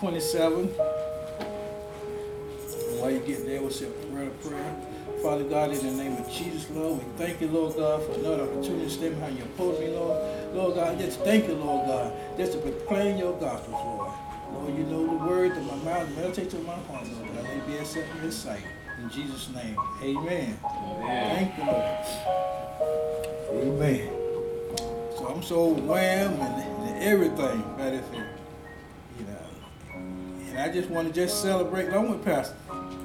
27. While you get there, what's your word of prayer? Father God, in the name of Jesus, Lord, we thank you, Lord God, for another opportunity to stand behind your podium, Lord. Lord God, just thank you, Lord God, just to proclaim your gospel, Lord. Lord, you know the words of my mouth, meditate of my heart, Lord, that I may be accepted in your sight. In Jesus' name, amen. Amen. Thank you, Lord. Amen. So I'm so overwhelmed and, and everything by this here, you know. And I just want to just celebrate along with Pastor.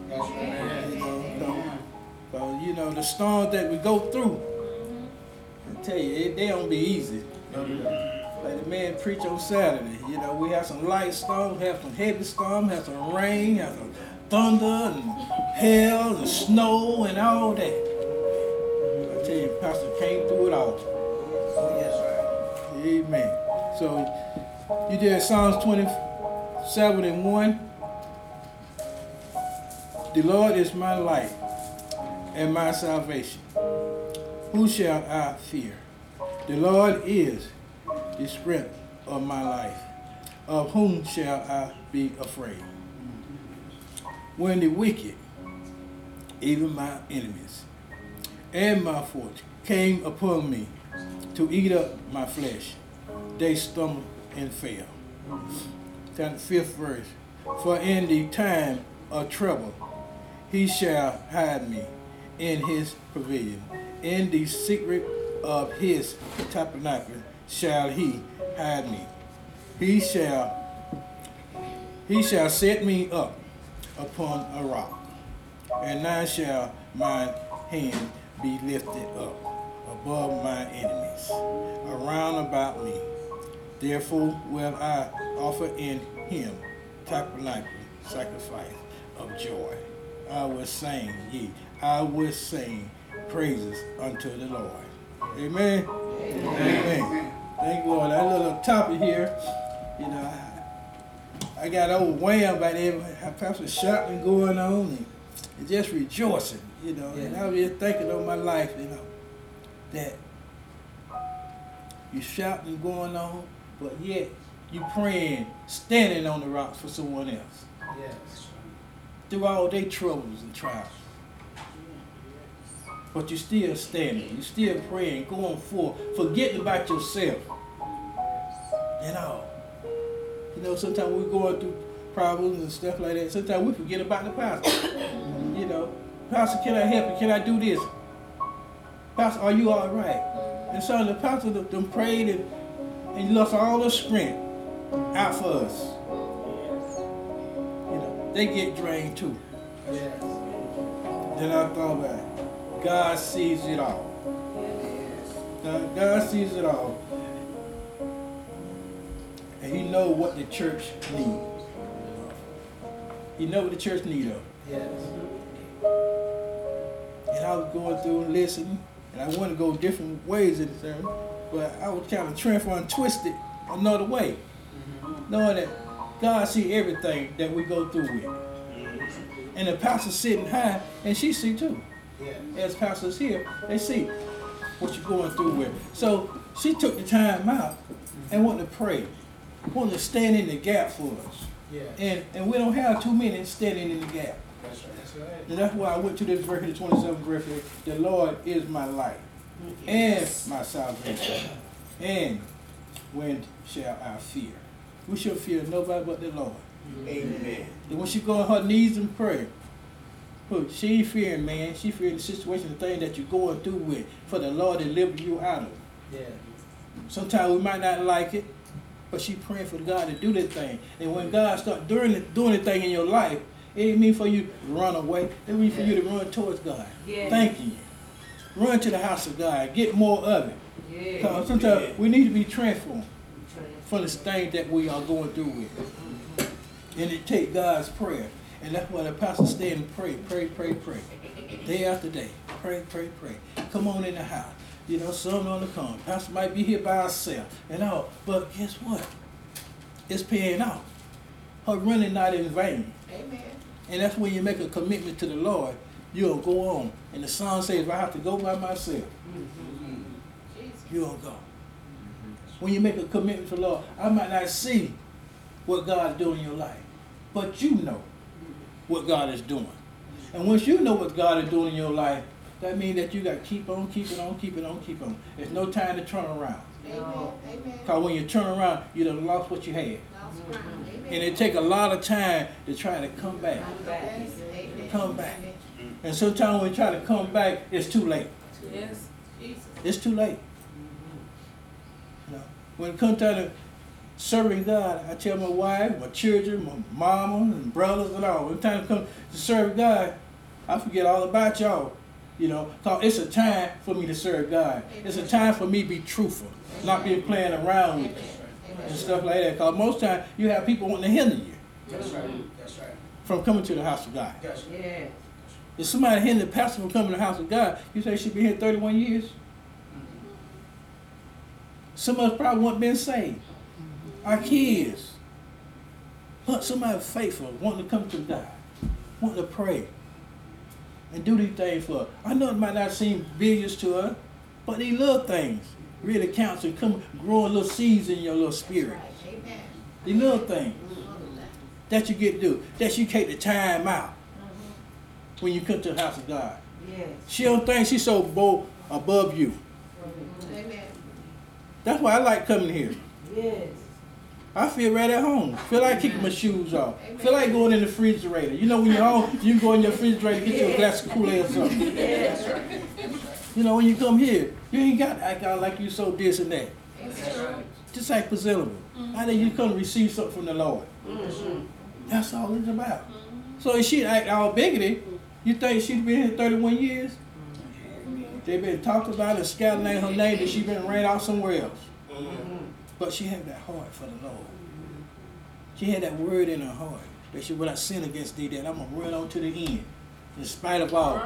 You know, so, so, you know, the storms that we go through, I tell you, it, they don't be easy. Like the man preach on Saturday, you know, we have some light storm, have some heavy storm, have some rain, have some thunder and hail and snow and all that. I tell you, Pastor came through it all. Amen. So you did Psalms 27 and 1. The Lord is my light and my salvation. Who shall I fear? The Lord is the strength of my life. Of whom shall I be afraid? When the wicked, even my enemies, and my foes came upon me to eat up my flesh, they stumbled and fell. Down the fifth verse. For in the time of trouble he shall hide me in his pavilion. In the secret of his tabernacle shall he hide me. He shall he shall set me up upon a rock, and now shall my hand be lifted up above my enemies around about me. Therefore will I offer in him tabernacle sacrifice of joy. I will sing, ye, I will sing praises unto the Lord. Amen. Amen. Amen. Thank you, Lord. That little topic here, you know, I, I got overwhelmed by that. How Pastor shouting going on and just rejoicing, you know. Yeah. And I was just thinking of my life, you know, that you shouting going on, but yet you praying, standing on the rocks for someone else. Yes. Through all their troubles and trials. But you still standing, you still praying, going forth, forgetting about yourself. And all. You know, sometimes we're going through problems and stuff like that. Sometimes we forget about the pastor. you know, Pastor, can I help you? Can I do this? Pastor, are you all right? And so the pastor them prayed and, and he lost all the strength out for us. You know, they get drained too. Then I thought about it. God sees it all. God, sees it all. And he know what the church needs. He know what the church need of. Yes. And I was going through and listening, and I want to go different ways in the sermon, but I was kind of transfer and twist it another way, mm-hmm. knowing that God see everything that we go through with. And the pastor sitting high, and she see too. Yes. As pastors here, they see what you're going through with. So she took the time out and wanted to pray, wanted to stand in the gap for us. Yeah. And and we don't have too many standing in the gap. That's right. That's right. And that's why I went to this verse, the 27th verse. The Lord is my light. And my salvation. And when shall I fear? We shall fear nobody but the Lord. Amen. And when she go on her knees and pray, look, she ain't fearing man. She fearing the situation, the thing that you're going through with for the Lord to deliver you out of. Yeah. Sometimes we might not like it, but she praying for God to do that thing. And when God start doing the, doing the thing in your life, it ain't mean for you to run away. It mean for you to run towards God. Yeah. Thanking you. Run to the house of God. Get more of it. Yeah. Because sometimes we need to be transformed from the thing that we are going through with. Mm-hmm. And it take God's prayer. And that's why the pastor stand and pray, pray, pray, pray. Day after day. Pray, pray, pray. Come on in the house. You know, some on the come. Pastor might be here by herself and all. But guess what? It's paying off. Her running not in vain. Amen. And that's when you make a commitment to the Lord, you'll go on. And the song says, if I have to go by myself, Jesus. you'll go. When you make a commitment to the Lord, I might not see what God's doing in your life. but you know what God is doing. And once you know what God is doing in your life, that means that you got to keep on, keeping on, keeping on, keep on. There's no time to turn around. Amen. Because when you turn around, you done lost what you had. Amen. And it take a lot of time to try to come back. Yes. Amen. Come back. Amen. And sometimes when you try to come back, it's too late. Yes. Jesus. It's too late. You know, when it comes time to serving God, I tell my wife, my children, my mama, and brothers and all, when it's time to come to serve God, I forget all about y'all. You know, cause it's a time for me to serve God. It's a time for me to be truthful, not be playing around with it and stuff like that. Cause most times you have people wanting to hinder you That's right. That's right. from coming to the house of God. That's right. Yeah. If somebody hinder the pastor from coming to the house of God, you say she been here 31 years? Some of us probably won't been saved. Our kids. But somebody faithful, wanting to come to God, wanting to pray, and do these things for her. I know it might not seem biggest to her, but these little things really counts and come growing little seeds in your little spirit. Amen. These little things that you get to do, that you take the time out when you come to the house of God. Yes. She don't think she's so bold above you. Amen. That's why I like coming here. Yes. I feel right at home. Feel like kicking my shoes off. Feel like going in the refrigerator. You know when you're home, you can go in your refrigerator get you a glass of Kool-Aid or something. That's right. You know when you come here, you ain't got to act out like you so this and that. That's right. Just act presentable. Mm-hmm. I think you come to receive something from the Lord. Mm-hmm. That's all it's about. Mm-hmm. So if she act all biggity, you think she'd been here 31 years? Mm-hmm. They've been talked about and scattered her mm-hmm. name that she been ran out somewhere else. Mm-hmm. But she had that heart for the Lord. She had that word in her heart that she would not sin against thee, that I'm gonna run on to the end, in spite of all.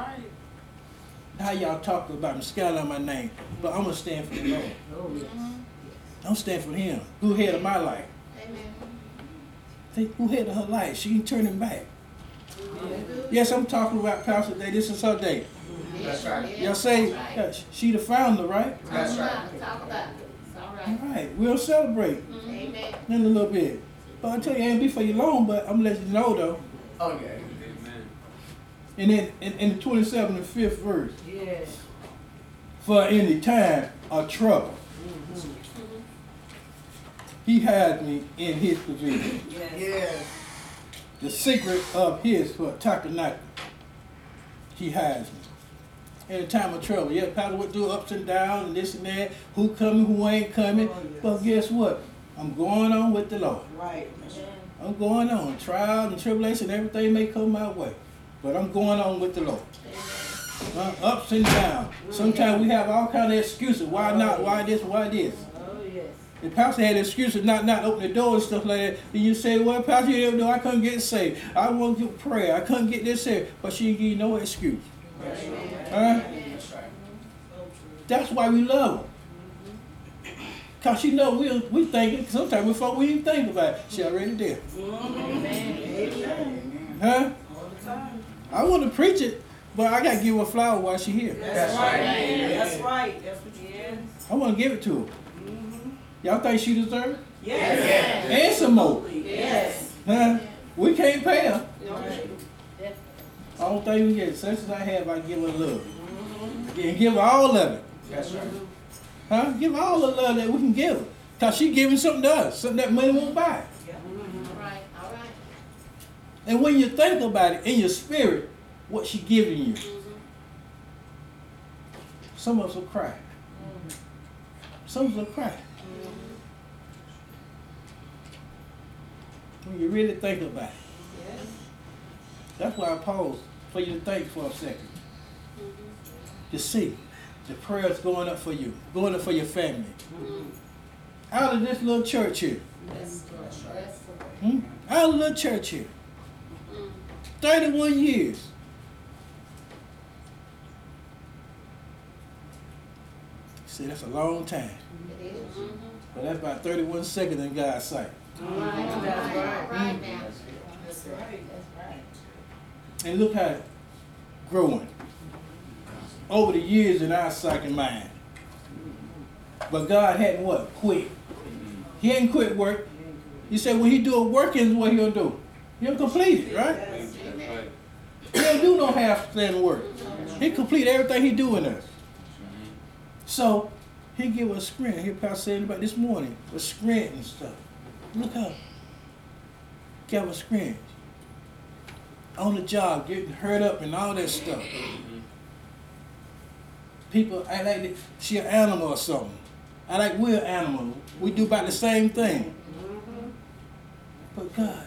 How y'all talk about me, scatter my name, but I'm gonna stand for the Lord. Oh, yes. I'm stand for Him. Who head of my life? Amen. See, who head of her life? She ain't turning back. Hallelujah. Yes, I'm talking about Pastor Day. This is her day. That's right. Y'all say That's uh, right. she the founder, right? That's right. Talk about it. It's all All right. right, we'll celebrate Amen. in a little bit. But I tell you, it ain't be for you long, but I'm gonna let you know though. Oh, yeah. And then in, in the 27th and 5th verse, Yes. for any time of trouble, he had me in his pavilion. Yes. Yes. The secret of his for tabernacle, he has me. In a time of trouble, yeah, Pastor would do ups and downs and this and that, who coming, who ain't coming. Oh, yes. But guess what? I'm going on with the Lord. Right. I'm going on. Trial and tribulation, everything may come my way. But I'm going on with the Lord. Uh, ups and downs. Sometimes we have all kind of excuses. Why not? Why this? Why this? The pastor had excuses not not open the door and stuff like that. Then you say, well, pastor, you know, I couldn't get saved. I won't get prayer. I couldn't get this here. But she didn't give you no excuse. That's right. Huh? That's right. That's why we love her. Cause she know we we thinking sometimes we thought we didn't think about it. She already there. Huh? All the time. I want to preach it, but I gotta give her a flower while she here. That's right. right. That's right. That's what you. I want to give it to her. Y'all think she deserve it? Yes. And some more. Yes. Huh? We can't pay her. Right. All thing we get, such as I have, I give her love. And give her all of it. That's right. Huh? Give her all the love that we can give her. Cause she giving something to us, something that money won't buy. All right. All right. And when you think about it in your spirit, what she giving you, some of us will cry. Some of us will cry. When you really think about it. Yes. That's why I pause for you to think for a second. Mm-hmm. To see the prayers going up for you, going up for your family. Mm. Out of this little church here. That's That's right. That's Hmm? Out of the little church here. Mm. 31 years. See, that's a long time. It is. Mm-hmm. But that's about 31 seconds in God's sight. Right. And look how growing over the years in our and mind. But God hadn't what? Quit. He ain't quit work. He said when he do a work, is what he'll do. He'll complete it, right? He don't do no half stand work. He complete everything he do in us. So he give us strength. He Pastor said about this morning, with strength and stuff. Look give us strength. On the job, getting hurt up and all that stuff. People act like she an animal or something. I like we're an animal. We do about the same thing. But God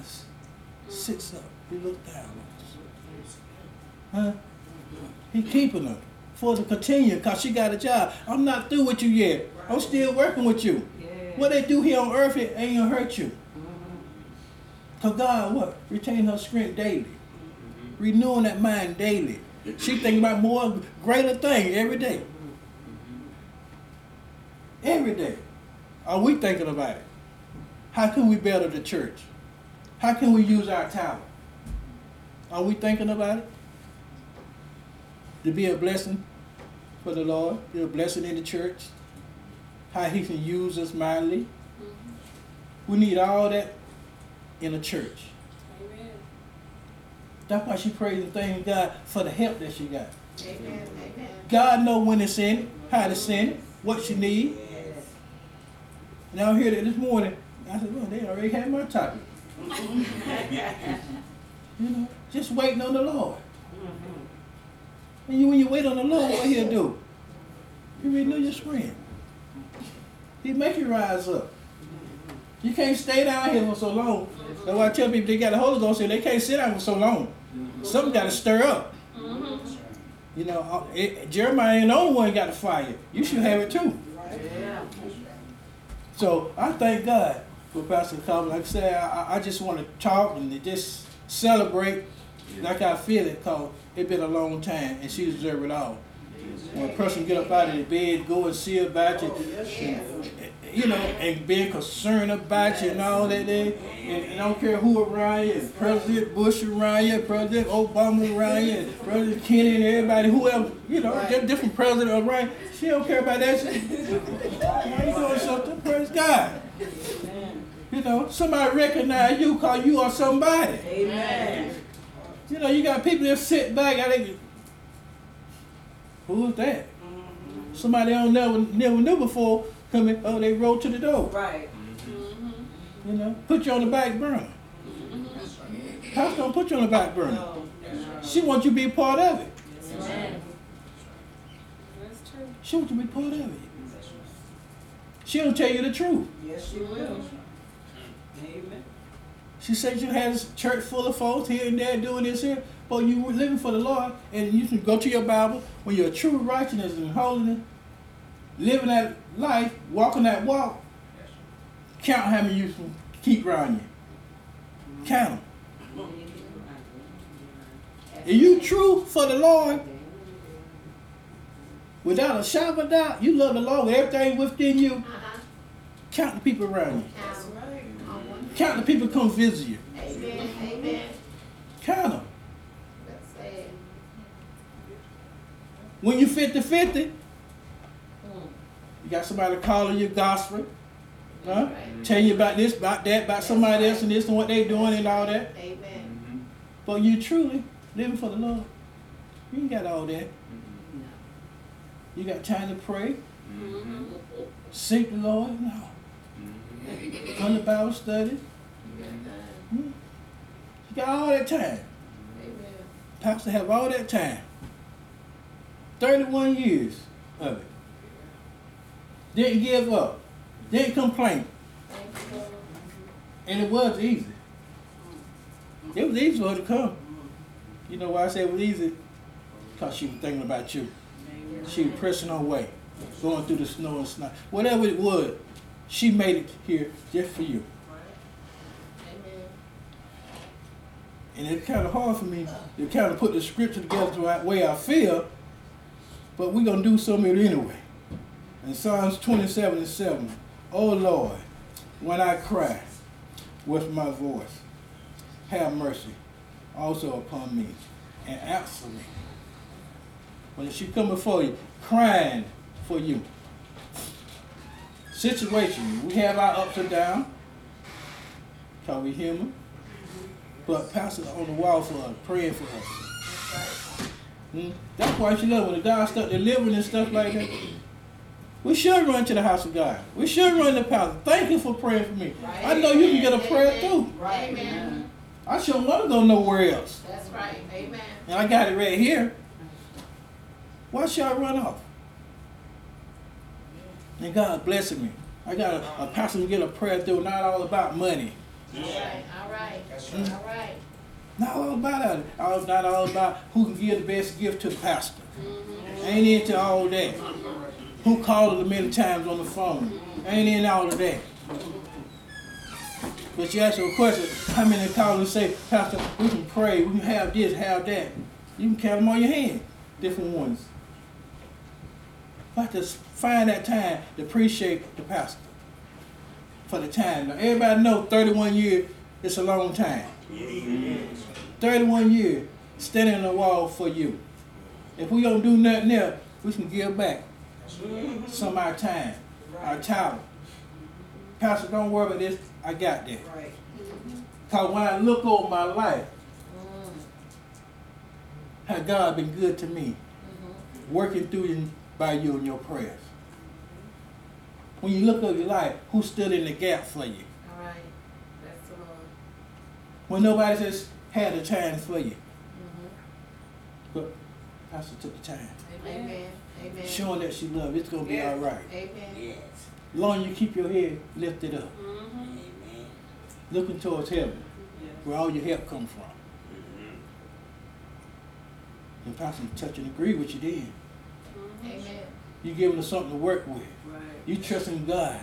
sits up. He look down on us. Huh? He keeping her for to continue because she got a job. I'm not through with you yet. I'm still working with you. Yes. What they do here on earth, it ain't gonna hurt you. Mm-hmm. Cause God, what? Retain her strength daily. Mm-hmm. Renewing that mind daily. She thinking about more greater thing every day. Mm-hmm. Every day. Are we thinking about it? How can we better the church? How can we use our talent? Are we thinking about it? To be a blessing for the Lord, be a blessing in the church. How he can use us mightily. We need all that in a church. Amen. That's why she praising thanking God for the help that she got. Amen. God know when to send it, how to send it, what she need. Yes. And I heard it this morning. I said, well, they already had my topic. You know, just waiting on the Lord. And you, when you wait on the Lord, what he'll do? He renew your strength. He make you rise up. You can't stay down here for so long. That's why I tell people they got the Holy Ghost here, they can't sit down for so long. Something got to stir up. You know, uh, it, Jeremiah ain't the only one got the fire. You should have it too. So I thank God for Pastor Cobb. Like I said, I, I just want to talk and to just celebrate like I feel it because it's been a long time and she deserves it all. When a person get up out of the bed, go and see about you, and, you know, and being concerned about you and all that there, and, and I don't care who around you, President Bush around you, President Obama around you, President Kennedy and everybody, whoever, you know, di- different president around, she don't care about that shit. Now you doing something, praise God. You know, somebody recognize you because you are somebody. Amen. You know, you got people that sit back and they, who's that? Mm-hmm. Somebody I don't never never knew before coming. Oh, they roll to the door. Right. Mm-hmm. You know, put you on the back burner. Pastor don't put you on the back burner. No. She wants you to be a part of it. Amen. That's true. She wants you to be part of it. She don't tell you the truth. Yes, she will. Amen. She said you had a church full of folks here and there doing this here, but you were living for the Lord, and you can go to your Bible when you're true righteousness and holiness, living that life, walking that walk. Count how many you keep around you. Count them. If you true for the Lord, without a shadow of a doubt, you love the Lord with everything within you. Uh-huh. Count the people around you. Right. Count the people come visit you. Amen. Amen. Count them. When you 50 50, Mm. You got somebody calling you gospel, huh? Right. Tell you about this, about that, about somebody else and this and what they're doing and all that. Amen. But you truly living for the Lord. You ain't got all that. You got time to pray, Mm-hmm. seek the Lord, no. Come to Bible study. Hmm? You got all that time. Amen. Pastor have all that time. 31 years of it. Didn't give up. Didn't complain. And it was easy. It was easy for her to come. You know why I say it was easy? Because she was thinking about you. She was pressing her way, going through the snow and snow. Whatever it was, she made it here just for you. And it's kind of hard for me to kind of put the scripture together the way I feel, but we're going to do some of it anyway. In Psalms 27 and 7, Oh Lord, when I cry with my voice, have mercy also upon me and answer me. When she come before you, crying for you. Situation, we have our ups and downs, Can we human. but pastor on the wall for us, praying for us. That's. Hmm? That's why she know when the God start delivering and stuff like that, we should run to the house of God. We should run to the pastor. Thank you for praying for me. I know you can get a prayer too. Right. Amen. I shouldn't want to go nowhere else. That's right. Amen. And I got it right here. Why should I run off? And God blessing me. I got a, a pastor to get a prayer through, not all about money. All right. All right. That's right. All right. Not all about it. All, not all about who can give the best gift to the pastor. Mm-hmm. Ain't into all that. Who called her many times on the phone. Ain't in all of that. But you ask a question, how many call and say, Pastor, we can pray, we can have this, have that. You can count them on your hand, different ones. But to find that time to appreciate the pastor for the time. Now, everybody know 31 years is a long time. 31 years standing on the wall for you. If we don't do nothing else, we can give back some of our time, our talent. Pastor, don't worry about this. I got that. Right. Because when I look over my life, Mm. how God been good to me, Mm-hmm. working through you by you in your prayers. When you look over your life, who stood in the gap for you? All right. That's the Lord. When nobody just had the time for you. Mm-hmm. But Pastor took the time. Amen. Amen. Showing that she loved, it's gonna be all right. Amen. Yes. Long you keep your head lifted up, Mm-hmm. Amen. looking towards heaven, Yes. where all your help comes from. Mm-hmm. And Pastor touch and agree with you then. Mm-hmm. Amen. You giving us something to work with. Right. You trusting God.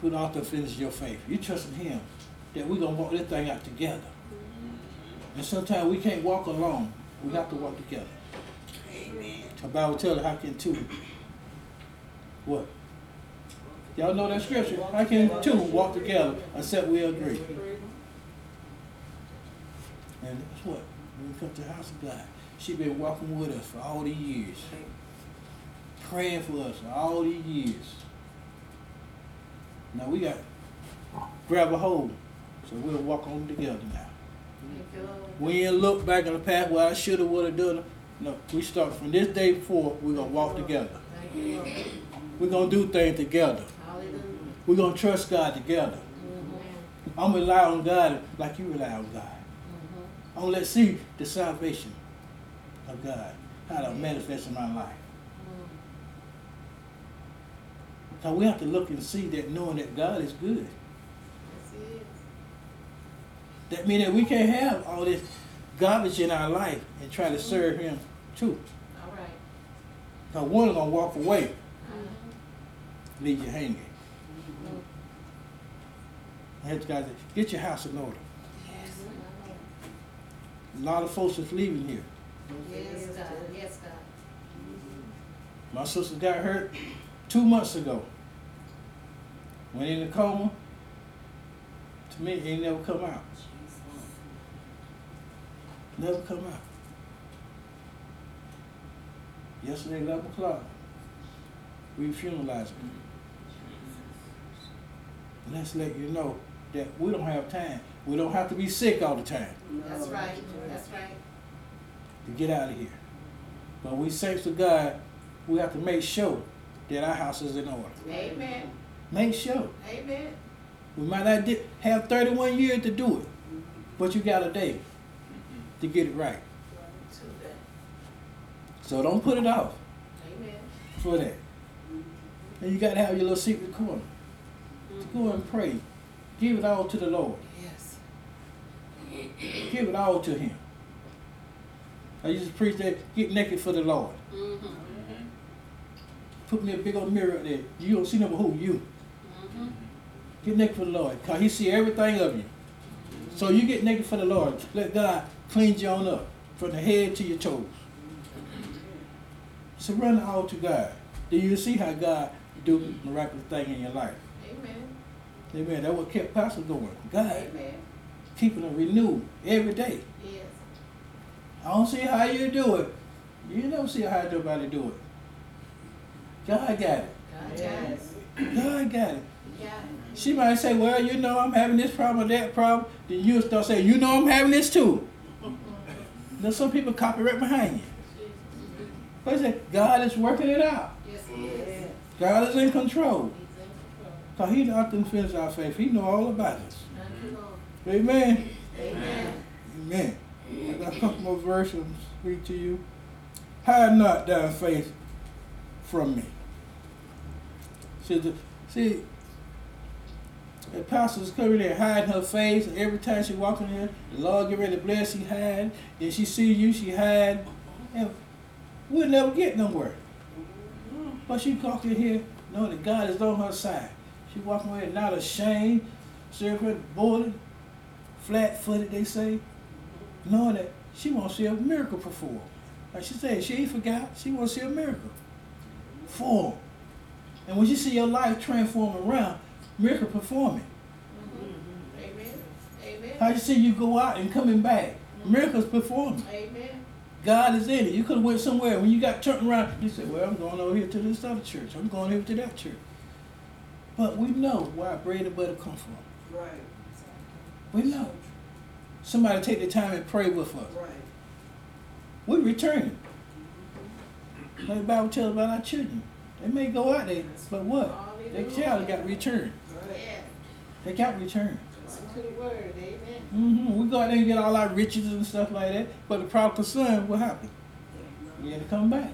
Put off to finish your faith. You trusting Him that we're gonna walk this thing out together. Mm-hmm. And sometimes we can't walk alone. We have to walk together. Amen. The Bible tells how can two what? Y'all know that scripture? How can two walk together except we agree? And that's what? When we come to the house of God, she been walking with us for all these years. Praying for us for all these years. Now we got grab a hold. So we'll walk on together now. Thank you, Lord. We ain't look back in the past, well I shoulda, woulda, done. No, we start from this day forward, we're gonna walk together. We're gonna do things together. We're gonna trust God together. I'm gonna rely on God like you rely on God. I'm gonna let see the salvation of God, how to manifest in my life. So we have to look and see that knowing that God is good. That means that we can't have all this garbage in our life and try to serve Him too. All right. Cause one is gonna walk away, Mm-hmm. leave you hanging. I had to say, get your house in order. Yes. A lot of folks is leaving here. Yes, God. Yes, God. My sister got hurt two months ago. Went in a coma. To me, it ain't never come out. Never come out. Yesterday, 11 o'clock, we funeralized her. Let's let you know that we don't have time. We don't have to be sick all the time That's right. That's right. to get out of here. But we thanks to God, we have to make sure that our house is in order. Amen. Make sure. Amen. We might not have 31 years to do it, but you got a day to get it right. So don't put it off Amen. for that. And you got to have your little secret corner to go and pray. Give it all to the Lord. Yes. Give it all to Him. I used to preach that get naked for the Lord. Mm-hmm. Put me a big old mirror up there. You don't see number who? You. Mm-hmm. Get naked for the Lord. Because He see everything of you. So you get naked for the Lord. Let God clean you on up from the head to your toes. Surrender all to God. Then you see how God do miraculous thing in your life. Amen. Amen. That's what kept Pastor going. God Amen. keeping them renewed every day. Yes. I don't see how you do it. You don't see how nobody do it. God got it. God got it. God got it. He got it. She might say, Well, you know, I'm having this problem or that problem. Then you'll start saying, You know, I'm having this too. Mm-hmm. Now, some people copy right behind you. But I say, God is working it out. Yes, he mm. is. God is in control. He's in control. Because He not to finish our faith. He know all about us. Thank you, Amen. Amen. Amen. I got a couple more verses to read to you. Hide not thy faith from me. See, the, see, the apostles coming there hiding her face, and every time she walk in there, the Lord get ready to bless, she hide. Then she see you, she hide. And we'll never get nowhere. But she walk in here knowing that God is on her side. She walking away not ashamed, serving boarded, flat footed, they say, knowing that she wants to see a miracle performed. Like she said, she ain't forgot, she wants to see a miracle form. And when you see your life transform around, miracle performing. Mhm. Amen. Amen. How you see you go out and coming back, miracles performing. Amen. God is in it. You could have went somewhere when you got turned around. You said, "Well, I'm going over here to this other church. I'm going over to that church." But we know where our bread and butter come from. Right. We know. Somebody take the time and pray with us. Right. We returning. Like the Bible tells about our children. They may go out there, but what? Their child got returned. Yes. They got returned. Listen to the word. Amen. hmm We go out there and get all our riches and stuff like that. But the prodigal son, what happened? He had to come back.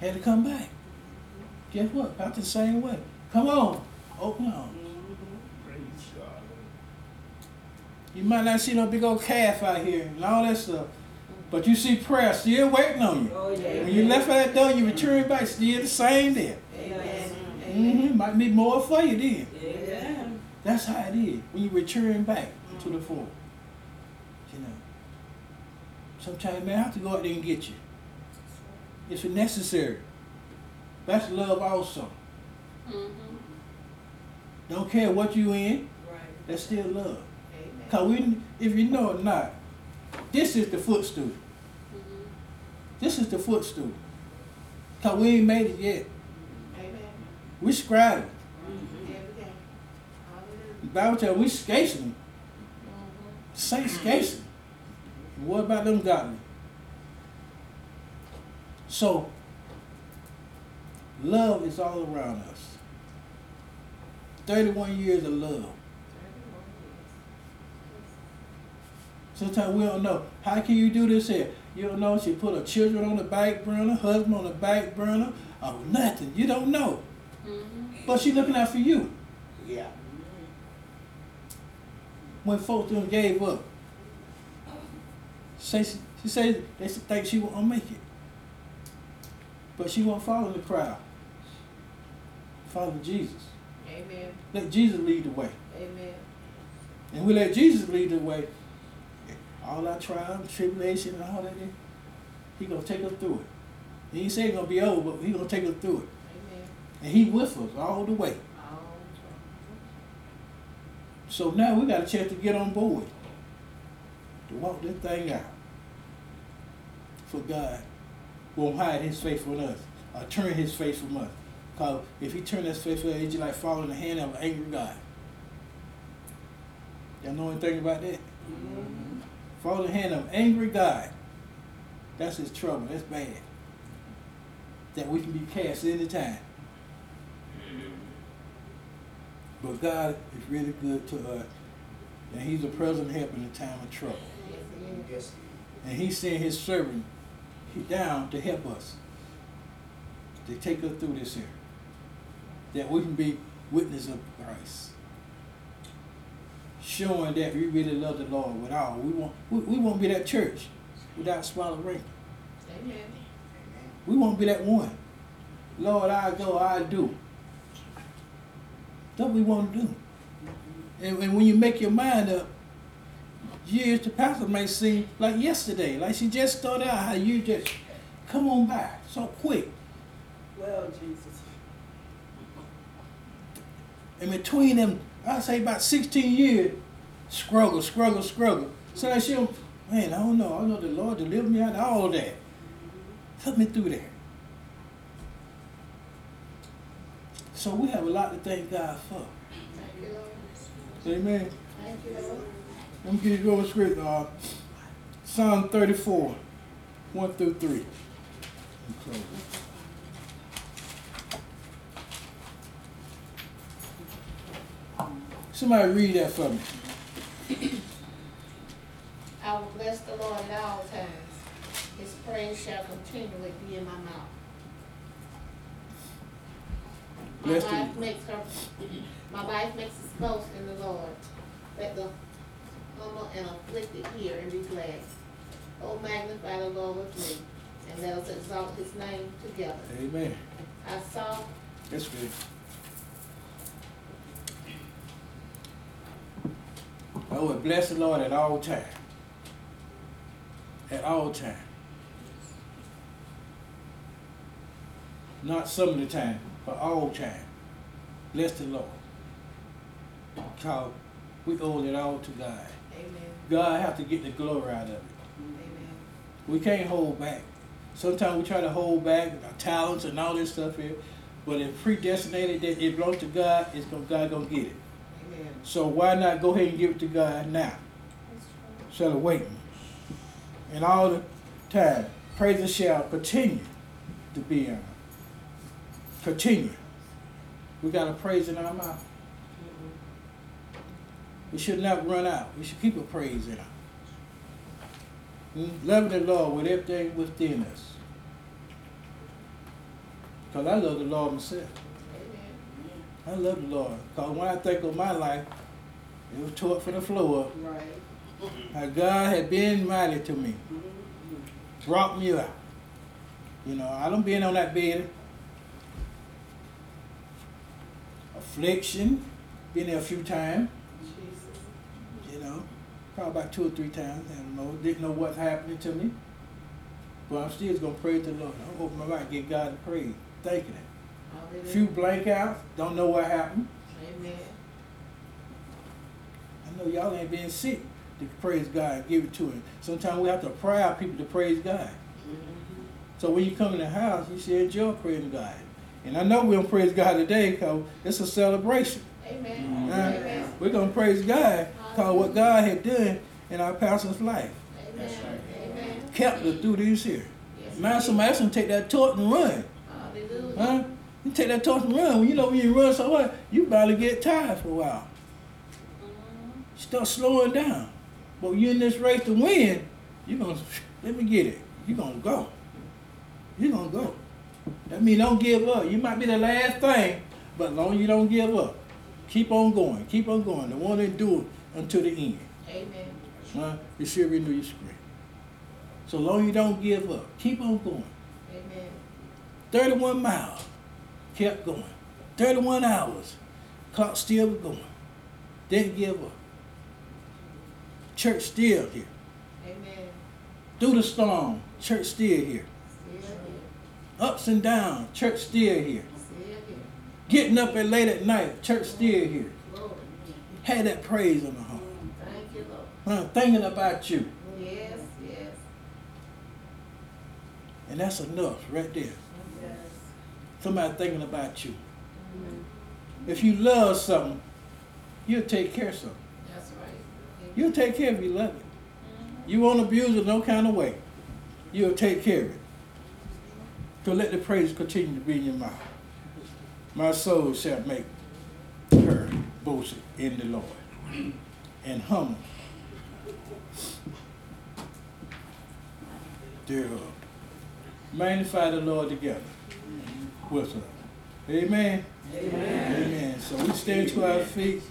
had to come back. Guess what? About the same way. Come on. Open arms. You might not see no big old calf out here and all that stuff. But you see prayer still waiting on you. Oh, yeah. When you left that door, you return back, still the same there. Amen. Amen. hmm Might be more for you then. Amen. That's how it is when you return back to the fold. You know. Sometimes man I have to go out there and get you. If it's necessary. That's love also. Mhm. Don't care what you in, Right. that's still love. Amen. Cause we, if you know or not, this is the footstool. Mhm. This is the footstool. Cause we ain't made it yet. Amen. We scribing. Hallelujah. The Bible tells we scaling. Mhm. Saints scaling. What about them godly? So, love is all around us. 31 years of love. Sometimes we don't know. How can you do this here? You don't know. She put her children on the back burner, husband on the back burner, or nothing. You don't know. Mhm. But she looking out for you Yeah. When folks done gave up. Say she, she said they think she won't make it. But she won't follow the crowd. Follow Jesus. Amen. Let Jesus lead the way. Amen. And we let Jesus lead the way. All our trials, tribulation, and all that, he gonna take us through it. He ain't saying it's gonna be over, but he gonna take us through it. Amen. And he with us all the way. So now we got a chance to get on board. To walk this thing out. For God won't hide his face from us. Or turn his face from us. Because if he turn his face from us, it's just like following the hand of an angry God. Y'all know anything about that? Mm-hmm. Follow the hand of an angry God. That's his trouble. That's bad. That we can be cast any time. But God is really good to us. And he's a present help in the time of trouble. Yes, he is. Yes. And he sent his servant down to help us. To take us through this here. That we can be witness of Christ. Showing that we really love the Lord with all. We won't we, we won't be that church without swallowing or. Amen. We won't be that one. Lord, I go, I do. That's what we want to do. And, and when you make your mind up, years to pastor may seem like yesterday, like she just started out, how you just come on by so quick. Well, Jesus. And between them, I'd say about 16 years, struggle, struggle, struggle. So that she'll, man, I don't know. I know the Lord delivered me out of all that. Took me through there. So we have a lot to thank God for. Thank you, Amen. Thank you, Lord. Let me give you one script. Uh, Psalm 34, 1 through 3. Somebody read that for me. I will bless the Lord at all times. His praise shall continually be in my mouth. My life makes her, my life makes its boast in the Lord. Let the humble and afflicted hear and be glad. Oh, magnify the Lord with me, and let us exalt his name together. Amen. I saw, That's good. I would bless the Lord at all times. At all times. Not some of the time, but all time. Bless the Lord. Because we owe it all to God. amen, God have to get the glory out of it. amen, We can't hold back. Sometimes we try to hold back our talents and all this stuff here, but if predestinated that it belongs to God, it's gonna, God gonna get it. amen. So why not go ahead and give it to God now, instead of waiting? And all the time, praise shall continue to be on. Continue. We got a praise in our mouth. We should not run out. We should keep a praise in our. Hmm? Loving the Lord with everything within us. Because I love the Lord myself. I love the Lord. Because when I think of my life, it was taught from the floor. Right. How God had been mighty to me, Mhm. brought me out. You know, I don't been on that bed. Affliction, been there a few times. You know, probably about two or three times. I don't know, didn't know what's happening to me. But I'm still gonna praise the Lord. I'm open my mouth, give God the praise, thanking Him. Hallelujah. Few blank outs, don't know what happened. Amen. I know y'all ain't been sick to praise God and give it to Him. Sometimes we have to pray out people to praise God. Mm-hmm. So when you come in the house, you should enjoy praising God. And I know we're gonna praise God today because it's a celebration. Amen. Amen. we're gonna praise God because what God had done in our pastor's life. Amen. Amen. Kept us through these here. Yes, Now somebody else can take that torch and run. Hallelujah. Huh? You take that torch and run. When you know when you run so hard, you about to get tired for a while. Mhm. Start slowing down. But when you in this race to win, you're gonna let me get it. You're gonna go. You're gonna go. That means don't give up. You might be the last thing, but as long as you don't give up. Keep on going. Keep on going. The one that do it until the end. Amen. Huh? You should renew your strength. So long you don't give up. Keep on going. Amen. 31 miles. Kept going. 31 hours. Clock still going. Didn't give up. Church still here. Amen. Through the storm, church still here. Ups and downs, church still here. Getting up at late at night, church still here. Had that praise in the heart. Thank you, Lord. Huh? Thinking about you. Yes, yes, And that's enough right there. yes. Somebody thinking about you. Mhm. If you love something, you'll take care of something. That's right. You'll take care of it if you love it. You won't abuse it no kind of way. You'll take care of it. So let the praise continue to be in your mouth. My soul shall make her boast in the Lord and humble. Thereof. Magnify the Lord together with us. Amen. Amen. Amen. So we stand to our feet.